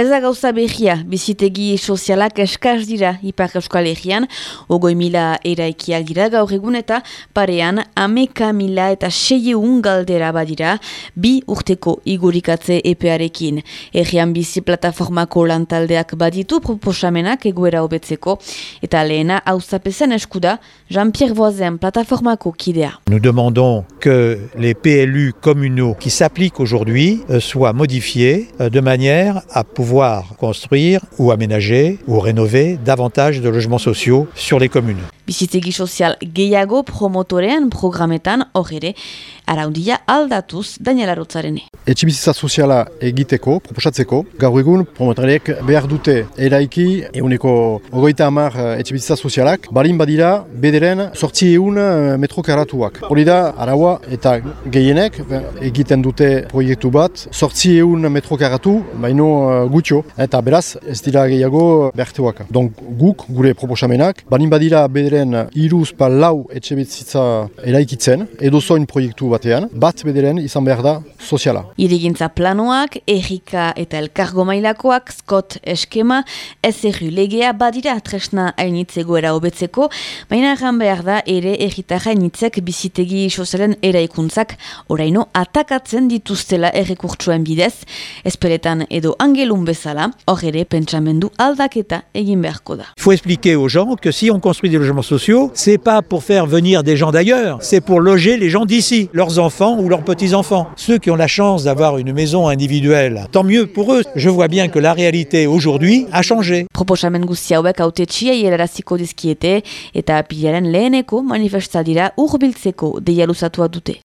Ez da gauza behia, bizitegi sozialak eskaz dira Ipar Euskal Herrian, ogoi mila eraikiak dira gaur egun eta parean ameka mila eta seieun galdera badira bi urteko igurikatze epearekin. Herrian bizi plataformako lantaldeak baditu proposamenak egoera hobetzeko eta lehena hauzapezen eskuda Jean-Pierre Voisin plataformako kidea. Nous demandons que les PLU communaux qui s'appliquent aujourd'hui euh, soient modifiés euh, de manière à pouvoir construire ou aménager ou rénover davantage de logements sociaux sur les communes. Bizitegi sozial gehiago promotorean programetan hor ere, araundia aldatuz Daniela Rotzarene. Etxibizitza soziala egiteko, proposatzeko, gaur egun promotoriek behar dute eraiki euneko ogoita hamar etxibizitza sozialak, balin badira bederen sortzi eun metro karatuak. Hori da, araua eta gehienek egiten dute proiektu bat, sortzi eun metro karatu, baino gutxo, eta beraz ez dira gehiago behartuak. Donk guk, gure proposamenak, balin badira bederen iruz pa lau etxibizitza eraikitzen, edo zoin proiektu batean, bat bederen izan behar da soziala. Irigintza planoak, errika eta elkargo mailakoak, skot eskema, ez erru legea badira tresna hainitzegoera hobetzeko, baina erran behar da ere erritarra hainitzek bizitegi sozialen eraikuntzak oraino atakatzen dituztela errekurtsuen bidez, espeletan edo angelun bezala, hor ere pentsamendu aldaketa egin beharko da. Il faut expliquer aux gens que si on construit des logements sociaux, c'est pas pour faire venir des gens d'ailleurs, c'est pour loger les gens d'ici, leurs enfants ou leurs petits-enfants. Ceux qui ont la chance d'avoir une maison individuelle, tant mieux pour eux. Je vois bien que la réalité aujourd'hui a changé. Proposamen guzti hauek dizkiete eta apilaren leheneko manifestadira urbiltzeko deia luzatua dute.